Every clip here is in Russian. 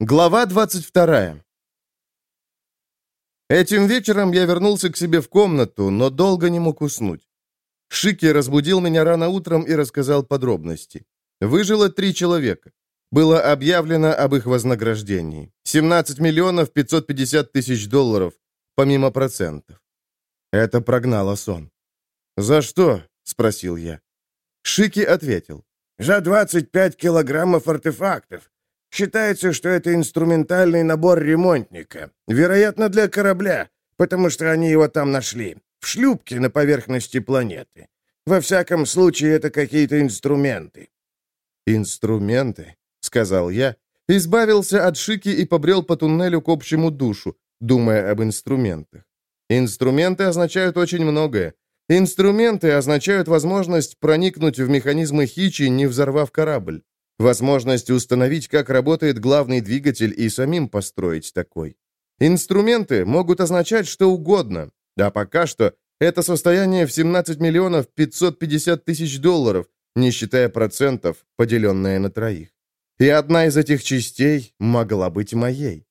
Глава 22 Этим вечером я вернулся к себе в комнату, но долго не мог уснуть. Шики разбудил меня рано утром и рассказал подробности. Выжило три человека. Было объявлено об их вознаграждении. 17 миллионов 550 тысяч долларов, помимо процентов. Это прогнало сон. «За что?» — спросил я. Шики ответил. «За 25 килограммов артефактов. Считается, что это инструментальный набор ремонтника. Вероятно, для корабля, потому что они его там нашли. В шлюпке на поверхности планеты. Во всяком случае, это какие-то инструменты». «Инструменты?» — сказал я, избавился от шики и побрел по туннелю к общему душу, думая об инструментах. Инструменты означают очень многое. Инструменты означают возможность проникнуть в механизмы Хичи, не взорвав корабль. Возможность установить, как работает главный двигатель и самим построить такой. Инструменты могут означать что угодно, а пока что это состояние в 17 миллионов 550 тысяч долларов, не считая процентов, поделенное на троих. И одна из этих частей могла быть моей.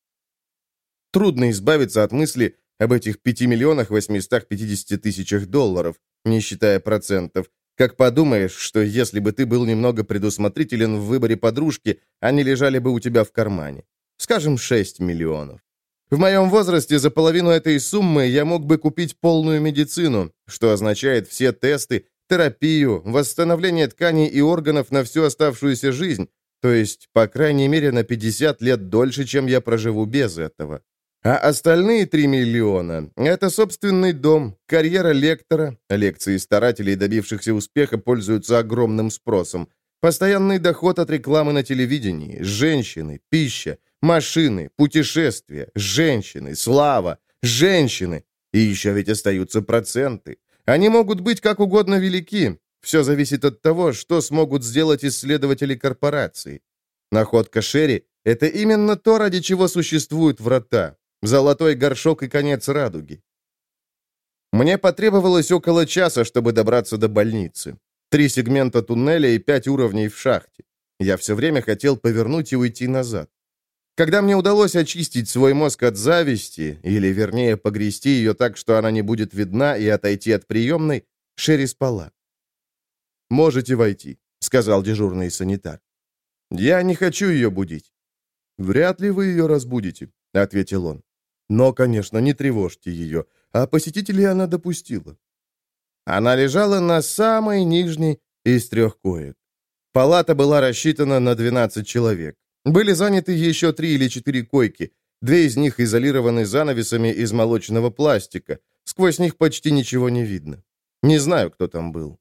Трудно избавиться от мысли об этих 5 миллионах 850 тысячах долларов, не считая процентов, как подумаешь, что если бы ты был немного предусмотрителен в выборе подружки, они лежали бы у тебя в кармане. Скажем, 6 миллионов. В моем возрасте за половину этой суммы я мог бы купить полную медицину, что означает все тесты, терапию, восстановление тканей и органов на всю оставшуюся жизнь, то есть, по крайней мере, на 50 лет дольше, чем я проживу без этого. А остальные 3 миллиона – это собственный дом, карьера лектора, лекции старателей, добившихся успеха, пользуются огромным спросом, постоянный доход от рекламы на телевидении, женщины, пища, машины, путешествия, женщины, слава, женщины. И еще ведь остаются проценты. Они могут быть как угодно велики. Все зависит от того, что смогут сделать исследователи корпорации. Находка Шерри – это именно то, ради чего существуют врата. Золотой горшок и конец радуги. Мне потребовалось около часа, чтобы добраться до больницы. Три сегмента туннеля и пять уровней в шахте. Я все время хотел повернуть и уйти назад. Когда мне удалось очистить свой мозг от зависти, или, вернее, погрести ее так, что она не будет видна, и отойти от приемной, Шерри спала. «Можете войти», — сказал дежурный санитар. «Я не хочу ее будить». «Вряд ли вы ее разбудите», — ответил он. Но, конечно, не тревожьте ее, а посетителей она допустила. Она лежала на самой нижней из трех коек. Палата была рассчитана на 12 человек. Были заняты еще три или четыре койки. Две из них изолированы занавесами из молочного пластика. Сквозь них почти ничего не видно. Не знаю, кто там был.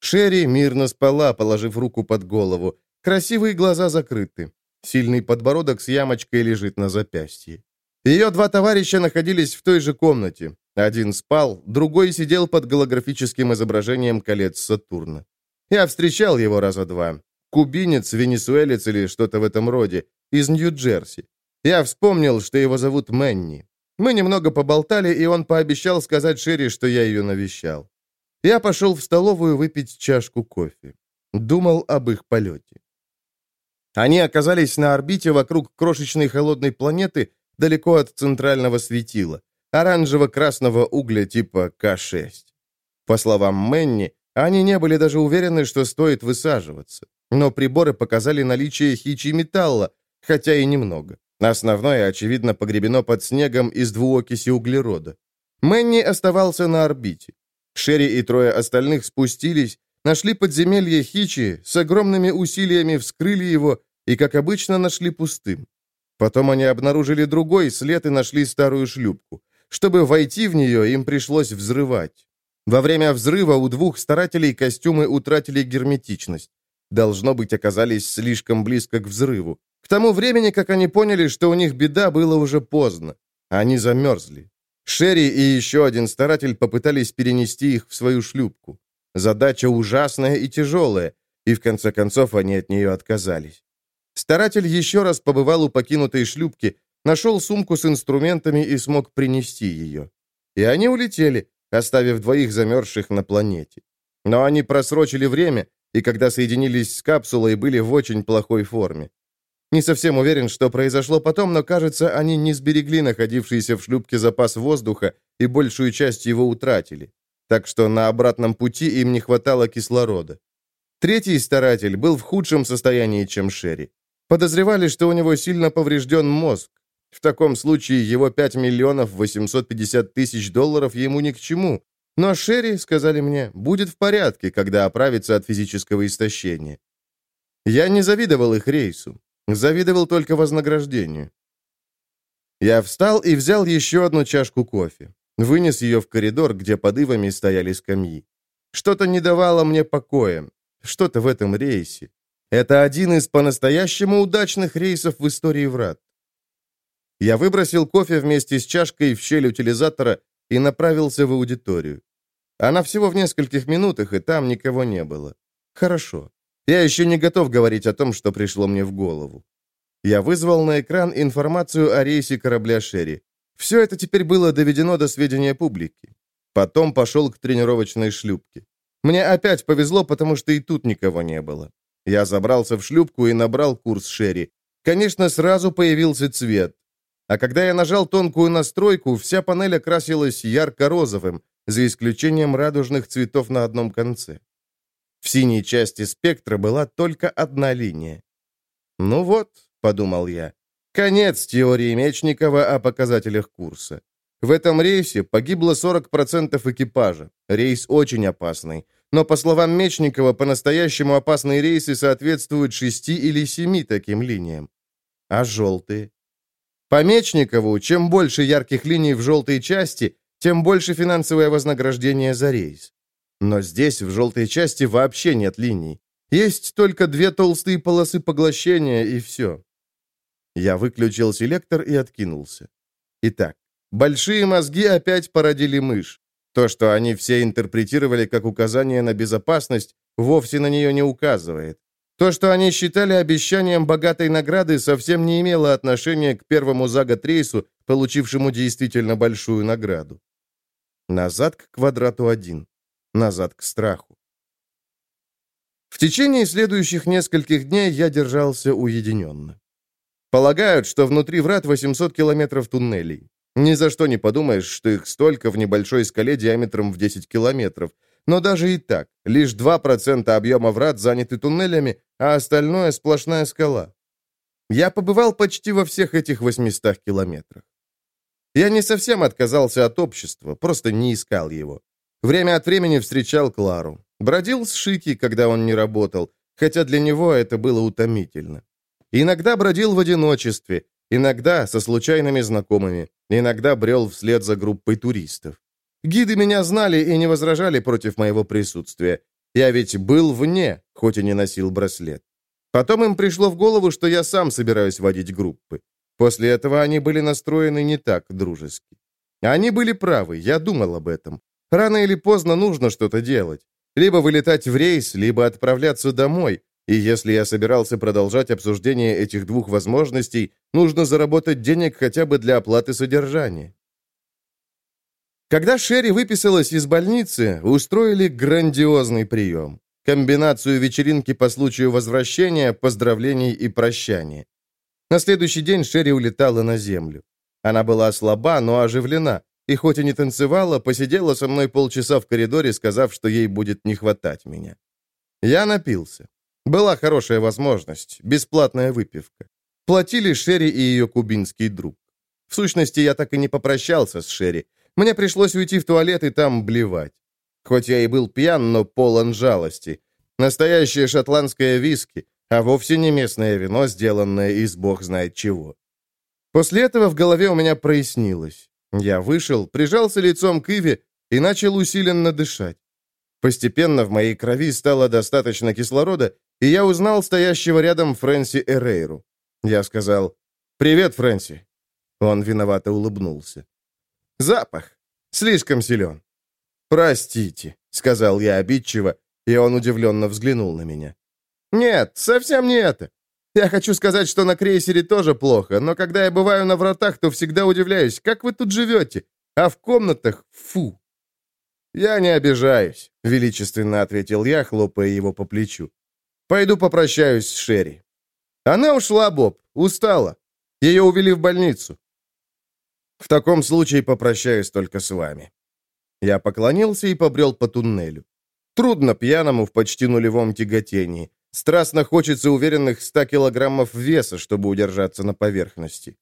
Шерри мирно спала, положив руку под голову. Красивые глаза закрыты. Сильный подбородок с ямочкой лежит на запястье. Ее два товарища находились в той же комнате. Один спал, другой сидел под голографическим изображением колец Сатурна. Я встречал его раза два. Кубинец, венесуэлец или что-то в этом роде, из Нью-Джерси. Я вспомнил, что его зовут Мэнни. Мы немного поболтали, и он пообещал сказать Шерри, что я ее навещал. Я пошел в столовую выпить чашку кофе. Думал об их полете. Они оказались на орбите вокруг крошечной холодной планеты, далеко от центрального светила, оранжево-красного угля типа К-6. По словам Мэнни, они не были даже уверены, что стоит высаживаться. Но приборы показали наличие хичи металла, хотя и немного. Основное, очевидно, погребено под снегом из двуокиси углерода. Мэнни оставался на орбите. Шерри и трое остальных спустились, нашли подземелье Хичи, с огромными усилиями вскрыли его и, как обычно, нашли пустым. Потом они обнаружили другой след и нашли старую шлюпку. Чтобы войти в нее, им пришлось взрывать. Во время взрыва у двух старателей костюмы утратили герметичность. Должно быть, оказались слишком близко к взрыву. К тому времени, как они поняли, что у них беда, было уже поздно. Они замерзли. Шерри и еще один старатель попытались перенести их в свою шлюпку. Задача ужасная и тяжелая, и в конце концов они от нее отказались. Старатель еще раз побывал у покинутой шлюпки, нашел сумку с инструментами и смог принести ее. И они улетели, оставив двоих замерзших на планете. Но они просрочили время, и когда соединились с капсулой, были в очень плохой форме. Не совсем уверен, что произошло потом, но, кажется, они не сберегли находившийся в шлюпке запас воздуха и большую часть его утратили. Так что на обратном пути им не хватало кислорода. Третий старатель был в худшем состоянии, чем Шерри. Подозревали, что у него сильно поврежден мозг. В таком случае его 5 миллионов 850 тысяч долларов ему ни к чему. Но Шерри, сказали мне, будет в порядке, когда оправится от физического истощения. Я не завидовал их рейсу. Завидовал только вознаграждению. Я встал и взял еще одну чашку кофе. Вынес ее в коридор, где под ивами стояли скамьи. Что-то не давало мне покоя. Что-то в этом рейсе. Это один из по-настоящему удачных рейсов в истории врат. Я выбросил кофе вместе с чашкой в щель утилизатора и направился в аудиторию. Она всего в нескольких минутах, и там никого не было. Хорошо. Я еще не готов говорить о том, что пришло мне в голову. Я вызвал на экран информацию о рейсе корабля «Шерри». Все это теперь было доведено до сведения публики. Потом пошел к тренировочной шлюпке. Мне опять повезло, потому что и тут никого не было. Я забрался в шлюпку и набрал курс «Шерри». Конечно, сразу появился цвет. А когда я нажал тонкую настройку, вся панель окрасилась ярко-розовым, за исключением радужных цветов на одном конце. В синей части спектра была только одна линия. «Ну вот», — подумал я, — «конец теории Мечникова о показателях курса. В этом рейсе погибло 40% экипажа. Рейс очень опасный. Но, по словам Мечникова, по-настоящему опасные рейсы соответствуют шести или семи таким линиям. А желтые? По Мечникову, чем больше ярких линий в желтой части, тем больше финансовое вознаграждение за рейс. Но здесь, в желтой части, вообще нет линий. Есть только две толстые полосы поглощения, и все. Я выключил селектор и откинулся. Итак, большие мозги опять породили мышь. То, что они все интерпретировали как указание на безопасность, вовсе на нее не указывает. То, что они считали обещанием богатой награды, совсем не имело отношения к первому за год рейсу, получившему действительно большую награду. Назад к квадрату 1 назад к страху. В течение следующих нескольких дней я держался уединенно. Полагают, что внутри врат 800 километров туннелей. Ни за что не подумаешь, что их столько в небольшой скале диаметром в 10 километров. Но даже и так, лишь 2% объема врат заняты туннелями, а остальное — сплошная скала. Я побывал почти во всех этих 800 километрах. Я не совсем отказался от общества, просто не искал его. Время от времени встречал Клару. Бродил с Шики, когда он не работал, хотя для него это было утомительно. Иногда бродил в одиночестве, иногда со случайными знакомыми, иногда брел вслед за группой туристов. Гиды меня знали и не возражали против моего присутствия. Я ведь был вне, хоть и не носил браслет. Потом им пришло в голову, что я сам собираюсь водить группы. После этого они были настроены не так дружески. Они были правы, я думал об этом. Рано или поздно нужно что-то делать. Либо вылетать в рейс, либо отправляться домой. И если я собирался продолжать обсуждение этих двух возможностей, нужно заработать денег хотя бы для оплаты содержания. Когда Шерри выписалась из больницы, устроили грандиозный прием. Комбинацию вечеринки по случаю возвращения, поздравлений и прощания. На следующий день Шерри улетала на землю. Она была слаба, но оживлена и хоть и не танцевала, посидела со мной полчаса в коридоре, сказав, что ей будет не хватать меня. Я напился. Была хорошая возможность, бесплатная выпивка. Платили Шерри и ее кубинский друг. В сущности, я так и не попрощался с Шерри. Мне пришлось уйти в туалет и там блевать. Хоть я и был пьян, но полон жалости. Настоящее шотландское виски, а вовсе не местное вино, сделанное из бог знает чего. После этого в голове у меня прояснилось. Я вышел, прижался лицом к Иве и начал усиленно дышать. Постепенно в моей крови стало достаточно кислорода, и я узнал стоящего рядом Фрэнси Эрейру. Я сказал «Привет, Фрэнси». Он виновато улыбнулся. «Запах. Слишком силен». «Простите», — сказал я обидчиво, и он удивленно взглянул на меня. «Нет, совсем не это. Я хочу сказать, что на крейсере тоже плохо, но когда я бываю на вратах, то всегда удивляюсь, как вы тут живете, а в комнатах — фу!» «Я не обижаюсь», — величественно ответил я, хлопая его по плечу. «Пойду попрощаюсь с Шерри». Она ушла, Боб, устала. Ее увели в больницу. В таком случае попрощаюсь только с вами. Я поклонился и побрел по туннелю. Трудно пьяному в почти нулевом тяготении. Страстно хочется уверенных 100 килограммов веса, чтобы удержаться на поверхности.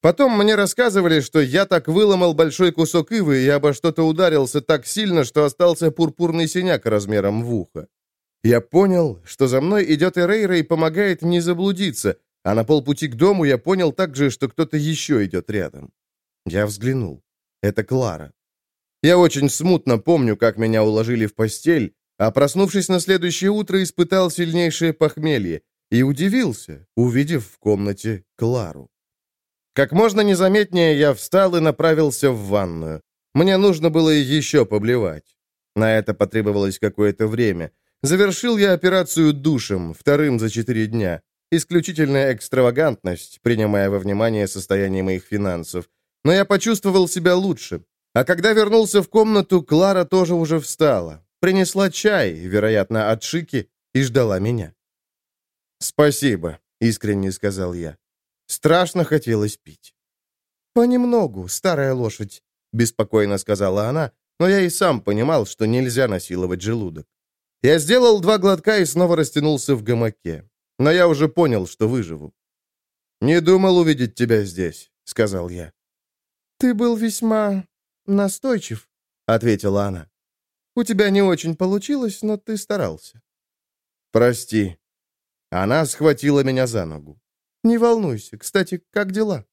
Потом мне рассказывали, что я так выломал большой кусок ивы и обо что-то ударился так сильно, что остался пурпурный синяк размером в ухо. Я понял, что за мной идет Эрейра и помогает не заблудиться, а на полпути к дому я понял также, что кто-то еще идет рядом. Я взглянул. Это Клара. Я очень смутно помню, как меня уложили в постель, а проснувшись на следующее утро, испытал сильнейшее похмелье и удивился, увидев в комнате Клару. Как можно незаметнее я встал и направился в ванную. Мне нужно было еще поблевать. На это потребовалось какое-то время. Завершил я операцию душем, вторым за четыре дня. Исключительная экстравагантность, принимая во внимание состояние моих финансов. Но я почувствовал себя лучше. А когда вернулся в комнату, Клара тоже уже встала. Принесла чай, вероятно, от Шики, и ждала меня. «Спасибо», — искренне сказал я. Страшно хотелось пить. «Понемногу, старая лошадь», — беспокойно сказала она, но я и сам понимал, что нельзя насиловать желудок. Я сделал два глотка и снова растянулся в гамаке. Но я уже понял, что выживу. «Не думал увидеть тебя здесь», — сказал я. «Ты был весьма настойчив», — ответила она. «У тебя не очень получилось, но ты старался». «Прости». Она схватила меня за ногу. «Не волнуйся. Кстати, как дела?»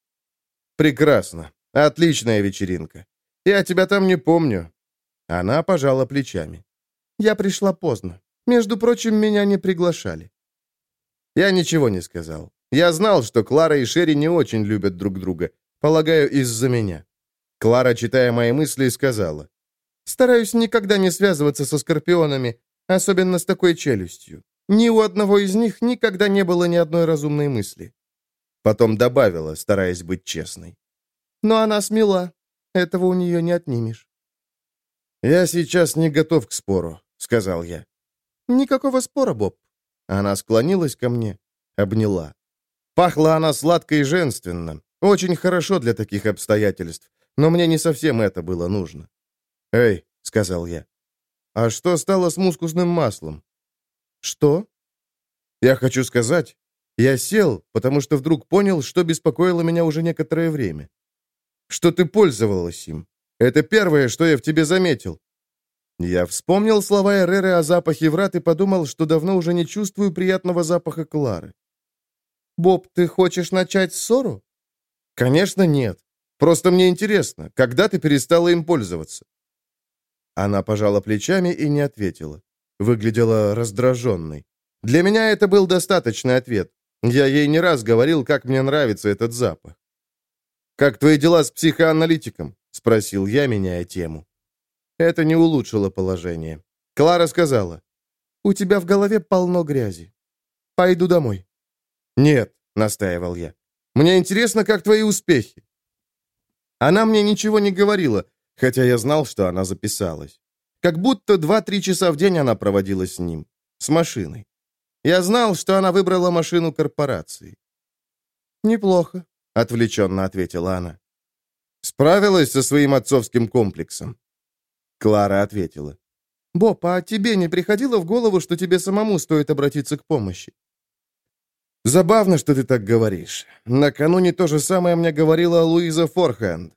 «Прекрасно. Отличная вечеринка. Я тебя там не помню». Она пожала плечами. «Я пришла поздно. Между прочим, меня не приглашали». Я ничего не сказал. Я знал, что Клара и Шерри не очень любят друг друга. Полагаю, из-за меня. Клара, читая мои мысли, сказала. «Стараюсь никогда не связываться со скорпионами, особенно с такой челюстью. Ни у одного из них никогда не было ни одной разумной мысли». Потом добавила, стараясь быть честной. «Но она смела. Этого у нее не отнимешь». «Я сейчас не готов к спору», — сказал я. «Никакого спора, Боб. Она склонилась ко мне, обняла. Пахла она сладко и женственно. Очень хорошо для таких обстоятельств. Но мне не совсем это было нужно. «Эй», — сказал я, — «а что стало с мускусным маслом?» «Что?» «Я хочу сказать, я сел, потому что вдруг понял, что беспокоило меня уже некоторое время. Что ты пользовалась им. Это первое, что я в тебе заметил. Я вспомнил слова Эреры о запахе врат и подумал, что давно уже не чувствую приятного запаха Клары. «Боб, ты хочешь начать ссору?» «Конечно, нет. Просто мне интересно, когда ты перестала им пользоваться?» Она пожала плечами и не ответила. Выглядела раздраженной. Для меня это был достаточный ответ. Я ей не раз говорил, как мне нравится этот запах. «Как твои дела с психоаналитиком?» — спросил я, меняя тему. Это не улучшило положение. Клара сказала, «У тебя в голове полно грязи. Пойду домой». «Нет», — настаивал я. «Мне интересно, как твои успехи». Она мне ничего не говорила, хотя я знал, что она записалась. Как будто два-три часа в день она проводила с ним. С машиной. Я знал, что она выбрала машину корпорации. «Неплохо», — отвлеченно ответила она. Справилась со своим отцовским комплексом. Клара ответила. «Боб, а тебе не приходило в голову, что тебе самому стоит обратиться к помощи?» «Забавно, что ты так говоришь. Накануне то же самое мне говорила Луиза Форхенд».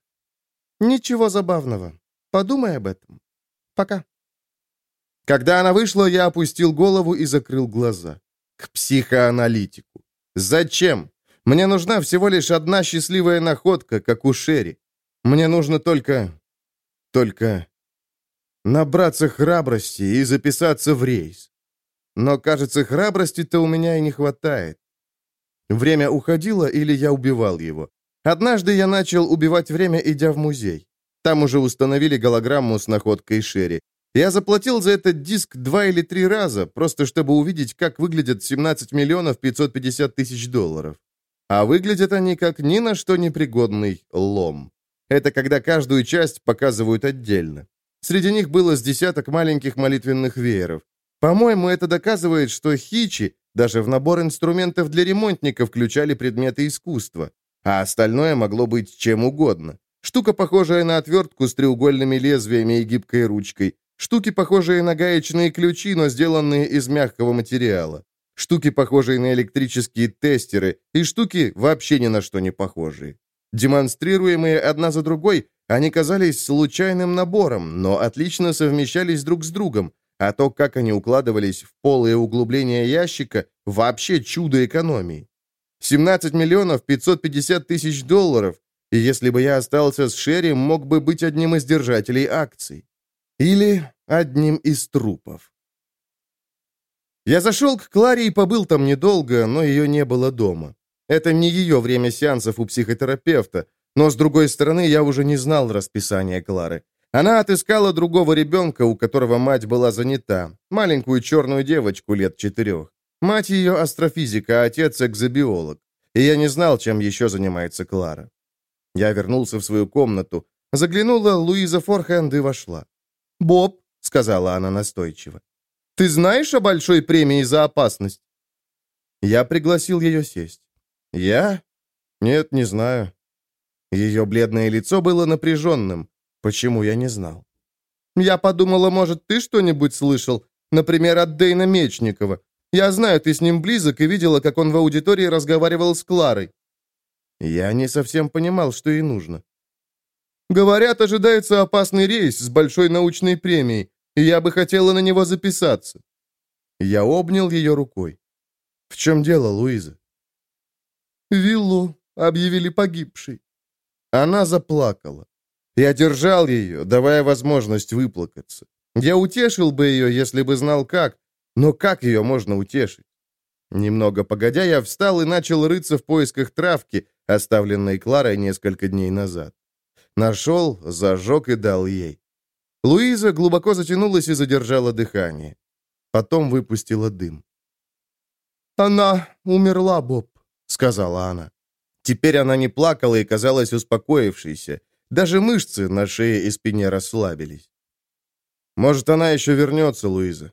«Ничего забавного. Подумай об этом. Пока». Когда она вышла, я опустил голову и закрыл глаза. К психоаналитику. Зачем? Мне нужна всего лишь одна счастливая находка, как у Шерри. Мне нужно только... Только набраться храбрости и записаться в рейс. Но, кажется, храбрости-то у меня и не хватает. Время уходило, или я убивал его. Однажды я начал убивать время, идя в музей. Там уже установили голограмму с находкой Шерри. Я заплатил за этот диск два или три раза, просто чтобы увидеть, как выглядят 17 миллионов 550 тысяч долларов. А выглядят они как ни на что непригодный лом. Это когда каждую часть показывают отдельно. Среди них было с десяток маленьких молитвенных вееров. По-моему, это доказывает, что Хичи Даже в набор инструментов для ремонтника включали предметы искусства. А остальное могло быть чем угодно. Штука, похожая на отвертку с треугольными лезвиями и гибкой ручкой. Штуки, похожие на гаечные ключи, но сделанные из мягкого материала. Штуки, похожие на электрические тестеры, и штуки, вообще ни на что не похожие. Демонстрируемые одна за другой, они казались случайным набором, но отлично совмещались друг с другом, а то, как они укладывались в полые углубления ящика, вообще чудо экономии. 17 миллионов 550 тысяч долларов, и если бы я остался с Шерри, мог бы быть одним из держателей акций. Или одним из трупов. Я зашел к Кларе и побыл там недолго, но ее не было дома. Это не ее время сеансов у психотерапевта, но, с другой стороны, я уже не знал расписания Клары. Она отыскала другого ребенка, у которого мать была занята, маленькую черную девочку лет четырех. Мать ее астрофизика, а отец экзобиолог. И я не знал, чем еще занимается Клара. Я вернулся в свою комнату. Заглянула Луиза Форхенд и вошла. «Боб», — сказала она настойчиво, — «ты знаешь о большой премии за опасность?» Я пригласил ее сесть. «Я? Нет, не знаю». Ее бледное лицо было напряженным. Почему я не знал? «Я подумала, может, ты что-нибудь слышал? Например, от Дэйна Мечникова. Я знаю, ты с ним близок и видела, как он в аудитории разговаривал с Кларой». Я не совсем понимал, что ей нужно. «Говорят, ожидается опасный рейс с большой научной премией, и я бы хотела на него записаться». Я обнял ее рукой. «В чем дело, Луиза?» «Виллу объявили погибшей». Она заплакала. Я держал ее, давая возможность выплакаться. Я утешил бы ее, если бы знал как, но как ее можно утешить? Немного погодя, я встал и начал рыться в поисках травки, оставленной Кларой несколько дней назад. Нашел, зажег и дал ей. Луиза глубоко затянулась и задержала дыхание. Потом выпустила дым. «Она умерла, Боб», — сказала она. Теперь она не плакала и казалась успокоившейся. Даже мышцы на шее и спине расслабились. «Может, она еще вернется, Луиза?»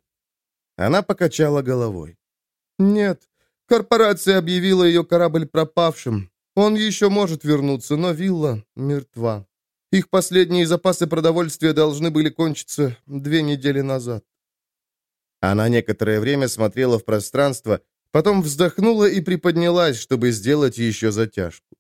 Она покачала головой. «Нет, корпорация объявила ее корабль пропавшим. Он еще может вернуться, но вилла мертва. Их последние запасы продовольствия должны были кончиться две недели назад». Она некоторое время смотрела в пространство, потом вздохнула и приподнялась, чтобы сделать еще затяжку.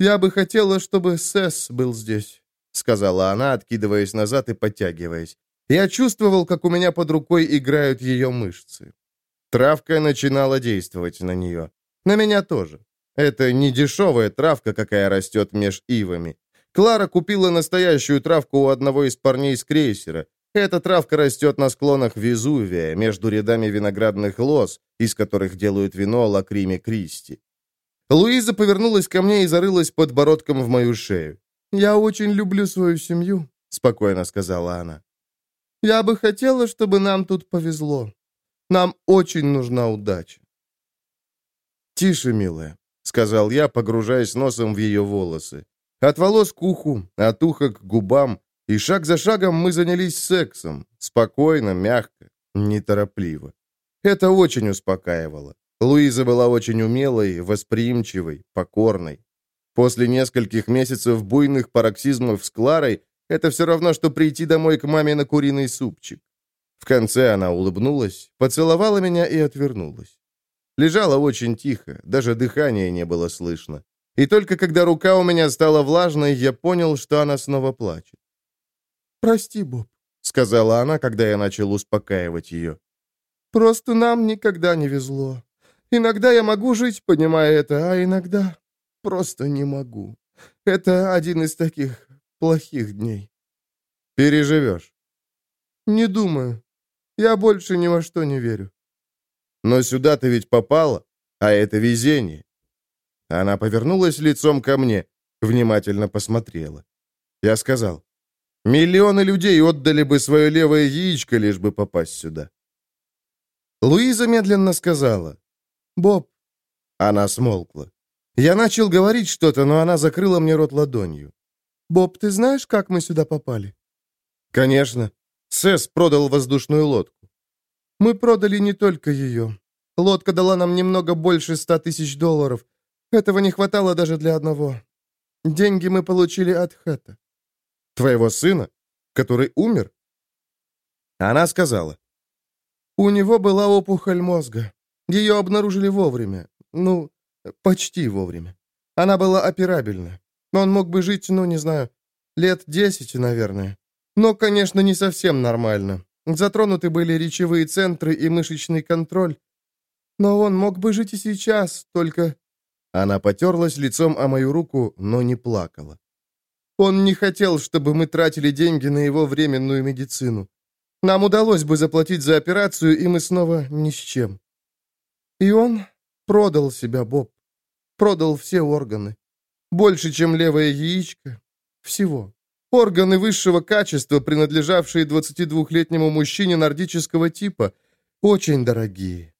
«Я бы хотела, чтобы Сэс был здесь», — сказала она, откидываясь назад и подтягиваясь. Я чувствовал, как у меня под рукой играют ее мышцы. Травка начинала действовать на нее. На меня тоже. Это не дешевая травка, какая растет меж ивами. Клара купила настоящую травку у одного из парней с крейсера. Эта травка растет на склонах Везувия, между рядами виноградных лоз, из которых делают вино Лакриме Кристи. Луиза повернулась ко мне и зарылась подбородком в мою шею. «Я очень люблю свою семью», — спокойно сказала она. «Я бы хотела, чтобы нам тут повезло. Нам очень нужна удача». «Тише, милая», — сказал я, погружаясь носом в ее волосы. От волос к уху, от уха к губам, и шаг за шагом мы занялись сексом, спокойно, мягко, неторопливо. Это очень успокаивало. Луиза была очень умелой, восприимчивой, покорной. После нескольких месяцев буйных пароксизмов с Кларой это все равно, что прийти домой к маме на куриный супчик. В конце она улыбнулась, поцеловала меня и отвернулась. Лежала очень тихо, даже дыхания не было слышно. И только когда рука у меня стала влажной, я понял, что она снова плачет. «Прости, Боб», — сказала она, когда я начал успокаивать ее. «Просто нам никогда не везло. Иногда я могу жить, понимая это, а иногда просто не могу. Это один из таких плохих дней. Переживешь? Не думаю. Я больше ни во что не верю. Но сюда ты ведь попала, а это везение. Она повернулась лицом ко мне, внимательно посмотрела. Я сказал, миллионы людей отдали бы свое левое яичко, лишь бы попасть сюда. Луиза медленно сказала, «Боб». Она смолкла. Я начал говорить что-то, но она закрыла мне рот ладонью. «Боб, ты знаешь, как мы сюда попали?» «Конечно. Сэс продал воздушную лодку». «Мы продали не только ее. Лодка дала нам немного больше ста тысяч долларов. Этого не хватало даже для одного. Деньги мы получили от Хэта». «Твоего сына? Который умер?» Она сказала. «У него была опухоль мозга. Ее обнаружили вовремя. Ну, почти вовремя. Она была операбельна. Он мог бы жить, ну, не знаю, лет десять, наверное. Но, конечно, не совсем нормально. Затронуты были речевые центры и мышечный контроль. Но он мог бы жить и сейчас, только...» Она потерлась лицом о мою руку, но не плакала. «Он не хотел, чтобы мы тратили деньги на его временную медицину. Нам удалось бы заплатить за операцию, и мы снова ни с чем. И он продал себя, Боб. Продал все органы. Больше, чем левое яичко. Всего. Органы высшего качества, принадлежавшие 22-летнему мужчине нордического типа, очень дорогие.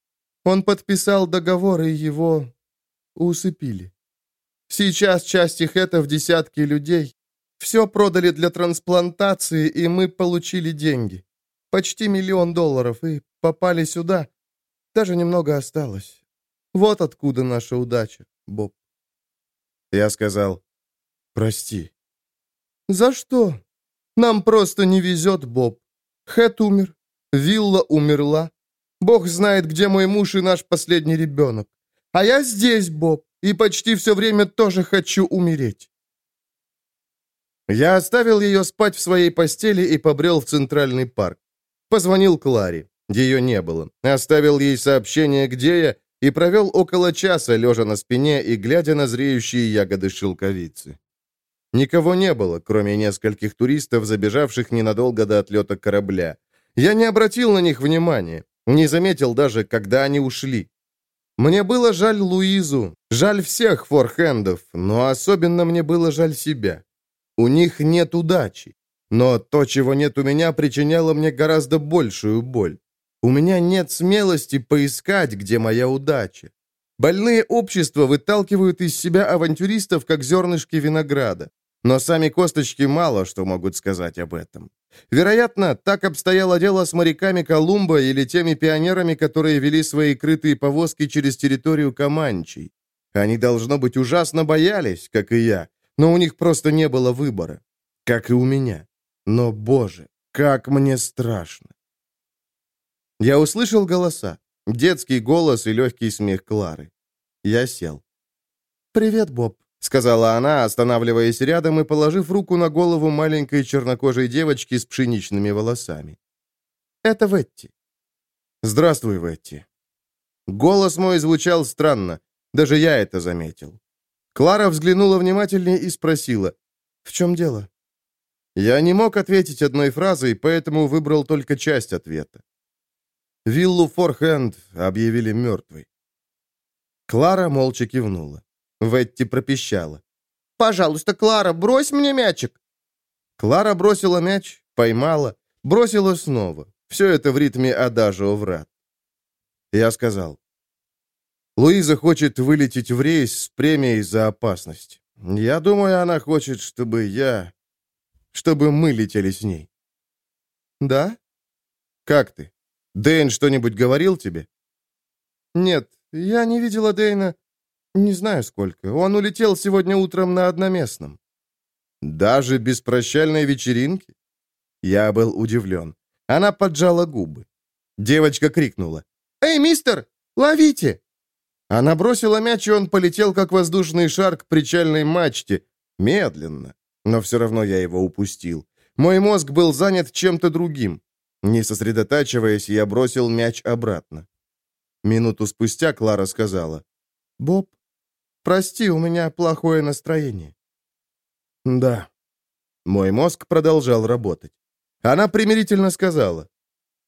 Он подписал договор, и его усыпили. Сейчас часть их это в десятки людей. Все продали для трансплантации, и мы получили деньги. Почти миллион долларов, и попали сюда. Даже немного осталось. Вот откуда наша удача, Боб. Я сказал, прости. За что? Нам просто не везет, Боб. Хэт умер, Вилла умерла. Бог знает, где мой муж и наш последний ребенок. А я здесь, Боб, и почти все время тоже хочу умереть. Я оставил ее спать в своей постели и побрел в Центральный парк. Позвонил Кларе. Ее не было. Оставил ей сообщение, где я, и провел около часа, лежа на спине и глядя на зреющие ягоды шелковицы. Никого не было, кроме нескольких туристов, забежавших ненадолго до отлета корабля. Я не обратил на них внимания, не заметил даже, когда они ушли. Мне было жаль Луизу, жаль всех форхендов, но особенно мне было жаль себя. У них нет удачи. Но то, чего нет у меня, причиняло мне гораздо большую боль. У меня нет смелости поискать, где моя удача. Больные общества выталкивают из себя авантюристов, как зернышки винограда. Но сами косточки мало что могут сказать об этом. Вероятно, так обстояло дело с моряками Колумба или теми пионерами, которые вели свои крытые повозки через территорию Каманчей. Они, должно быть, ужасно боялись, как и я, но у них просто не было выбора. Как и у меня. Но, боже, как мне страшно. Я услышал голоса. Детский голос и легкий смех Клары. Я сел. «Привет, Боб», — сказала она, останавливаясь рядом и положив руку на голову маленькой чернокожей девочки с пшеничными волосами. «Это Ветти». «Здравствуй, Ветти». Голос мой звучал странно. Даже я это заметил. Клара взглянула внимательнее и спросила, «В чем дело?» Я не мог ответить одной фразой, поэтому выбрал только часть ответа. Виллу Форхенд объявили мертвой. Клара молча кивнула. Ветти пропищала. «Пожалуйста, Клара, брось мне мячик!» Клара бросила мяч, поймала, бросила снова. Все это в ритме адажио врат. Я сказал. Луиза хочет вылететь в рейс с премией за опасность. Я думаю, она хочет, чтобы я чтобы мы летели с ней». «Да? Как ты? Дэйн что-нибудь говорил тебе?» «Нет, я не видела Дэйна. Не знаю сколько. Он улетел сегодня утром на одноместном». «Даже без прощальной вечеринки?» Я был удивлен. Она поджала губы. Девочка крикнула. «Эй, мистер, ловите!» Она бросила мяч, и он полетел, как воздушный шар к причальной мачте, медленно, но все равно я его упустил. Мой мозг был занят чем-то другим. Не сосредотачиваясь, я бросил мяч обратно. Минуту спустя Клара сказала. «Боб, прости, у меня плохое настроение». «Да». Мой мозг продолжал работать. Она примирительно сказала.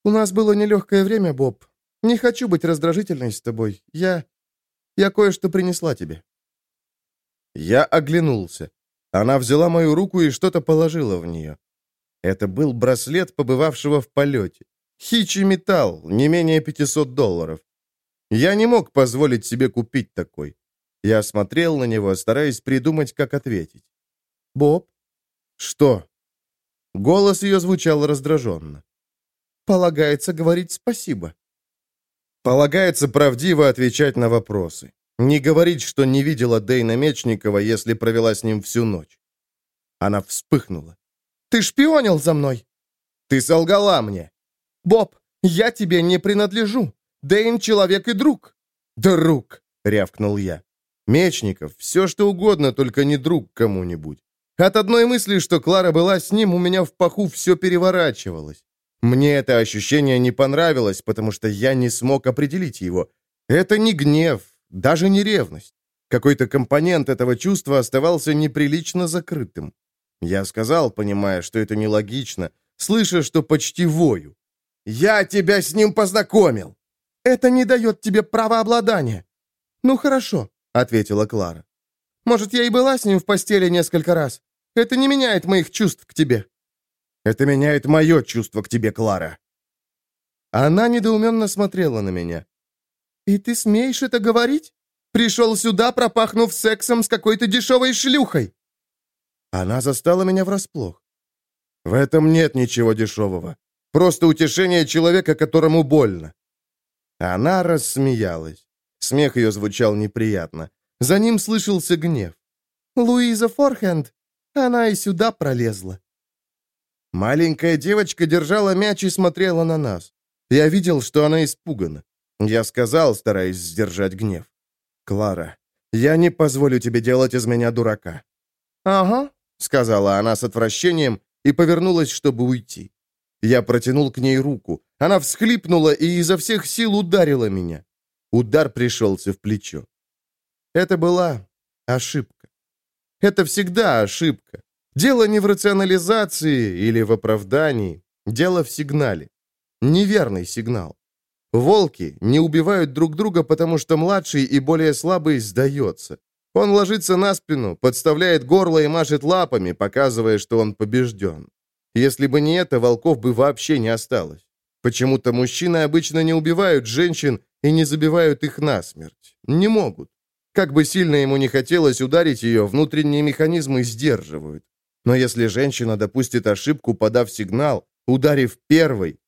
«У нас было нелегкое время, Боб. Не хочу быть раздражительной с тобой. Я... я кое-что принесла тебе». Я оглянулся. Она взяла мою руку и что-то положила в нее. Это был браслет, побывавшего в полете. Хичи металл, не менее 500 долларов. Я не мог позволить себе купить такой. Я смотрел на него, стараясь придумать, как ответить. «Боб?» «Что?» Голос ее звучал раздраженно. «Полагается говорить спасибо». Полагается правдиво отвечать на вопросы. Не говорить, что не видела Дейна Мечникова, если провела с ним всю ночь. Она вспыхнула. «Ты шпионил за мной?» «Ты солгала мне!» «Боб, я тебе не принадлежу. Дэйн — человек и друг». «Друг!» — рявкнул я. «Мечников, все что угодно, только не друг кому-нибудь. От одной мысли, что Клара была с ним, у меня в паху все переворачивалось. Мне это ощущение не понравилось, потому что я не смог определить его. Это не гнев, даже не ревность. Какой-то компонент этого чувства оставался неприлично закрытым. Я сказал, понимая, что это нелогично, слыша, что почти вою. «Я тебя с ним познакомил!» «Это не дает тебе права обладания». «Ну хорошо», — ответила Клара. «Может, я и была с ним в постели несколько раз. Это не меняет моих чувств к тебе». «Это меняет мое чувство к тебе, Клара». Она недоуменно смотрела на меня. «И ты смеешь это говорить? Пришел сюда, пропахнув сексом с какой-то дешевой шлюхой!» Она застала меня врасплох. «В этом нет ничего дешевого. Просто утешение человека, которому больно». Она рассмеялась. Смех ее звучал неприятно. За ним слышался гнев. «Луиза Форхенд, она и сюда пролезла». Маленькая девочка держала мяч и смотрела на нас. Я видел, что она испугана. Я сказал, стараясь сдержать гнев. «Клара, я не позволю тебе делать из меня дурака». «Ага», — сказала она с отвращением и повернулась, чтобы уйти. Я протянул к ней руку. Она всхлипнула и изо всех сил ударила меня. Удар пришелся в плечо. Это была ошибка. Это всегда ошибка. Дело не в рационализации или в оправдании. Дело в сигнале. Неверный сигнал. Волки не убивают друг друга, потому что младший и более слабый сдается. Он ложится на спину, подставляет горло и машет лапами, показывая, что он побежден. Если бы не это, волков бы вообще не осталось. Почему-то мужчины обычно не убивают женщин и не забивают их насмерть. Не могут. Как бы сильно ему не хотелось ударить ее, внутренние механизмы сдерживают. Но если женщина допустит ошибку, подав сигнал, ударив первой...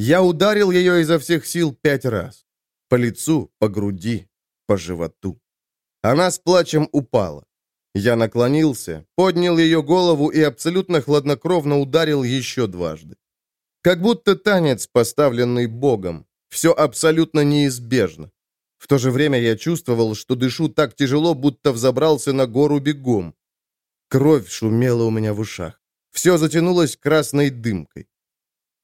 Я ударил ее изо всех сил пять раз. По лицу, по груди, по животу. Она с плачем упала. Я наклонился, поднял ее голову и абсолютно хладнокровно ударил еще дважды. Как будто танец, поставленный Богом. Все абсолютно неизбежно. В то же время я чувствовал, что дышу так тяжело, будто взобрался на гору бегом. Кровь шумела у меня в ушах. Все затянулось красной дымкой.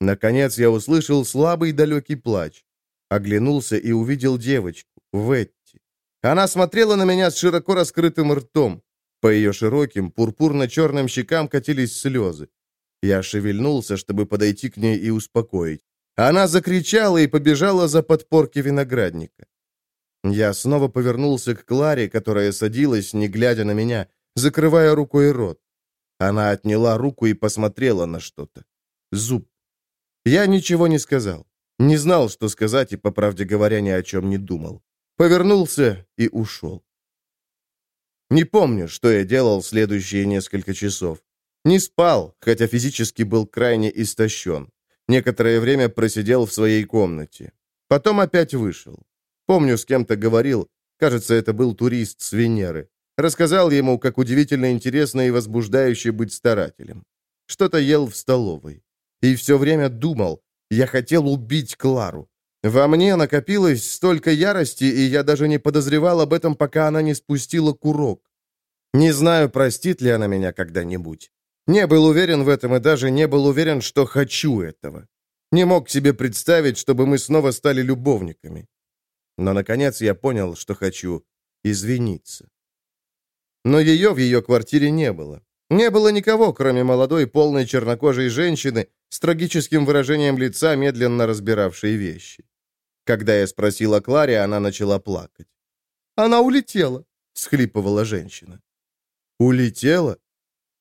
Наконец я услышал слабый далекий плач. Оглянулся и увидел девочку, Ветти. Она смотрела на меня с широко раскрытым ртом. По ее широким, пурпурно-черным щекам катились слезы. Я шевельнулся, чтобы подойти к ней и успокоить. Она закричала и побежала за подпорки виноградника. Я снова повернулся к Кларе, которая садилась, не глядя на меня, закрывая рукой рот. Она отняла руку и посмотрела на что-то. Зуб. Я ничего не сказал. Не знал, что сказать, и, по правде говоря, ни о чем не думал. Повернулся и ушел. Не помню, что я делал следующие несколько часов. Не спал, хотя физически был крайне истощен. Некоторое время просидел в своей комнате. Потом опять вышел. Помню, с кем-то говорил, кажется, это был турист с Венеры. Рассказал ему, как удивительно интересно и возбуждающе быть старателем. Что-то ел в столовой. И все время думал, я хотел убить Клару. Во мне накопилось столько ярости, и я даже не подозревал об этом, пока она не спустила курок. Не знаю, простит ли она меня когда-нибудь. Не был уверен в этом и даже не был уверен, что хочу этого. Не мог себе представить, чтобы мы снова стали любовниками. Но, наконец, я понял, что хочу извиниться. Но ее в ее квартире не было. Не было никого, кроме молодой, полной чернокожей женщины с трагическим выражением лица, медленно разбиравшей вещи. Когда я спросил о Кларе, она начала плакать. «Она улетела», — схлипывала женщина. «Улетела?»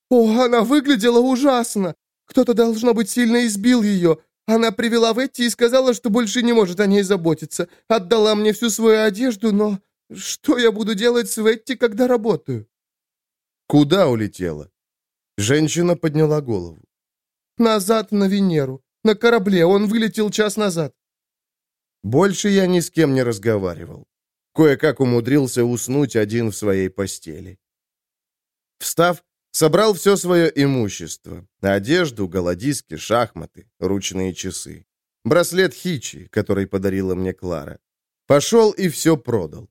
«О, она выглядела ужасно! Кто-то, должно быть, сильно избил ее. Она привела Ветти и сказала, что больше не может о ней заботиться. Отдала мне всю свою одежду, но что я буду делать с Ветти, когда работаю?» «Куда улетела?» Женщина подняла голову. «Назад на Венеру. На корабле. Он вылетел час назад». Больше я ни с кем не разговаривал. Кое-как умудрился уснуть один в своей постели. Встав, собрал все свое имущество. Одежду, голодиски, шахматы, ручные часы. Браслет Хичи, который подарила мне Клара. Пошел и все продал.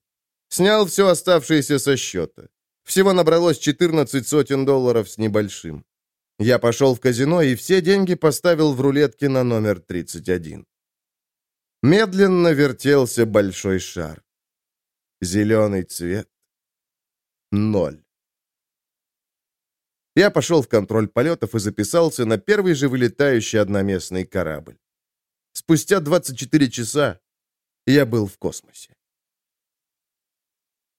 Снял все оставшееся со счета. Всего набралось 14 сотен долларов с небольшим. Я пошел в казино и все деньги поставил в рулетке на номер 31. Медленно вертелся большой шар. Зеленый цвет. Ноль. Я пошел в контроль полетов и записался на первый же вылетающий одноместный корабль. Спустя 24 часа я был в космосе.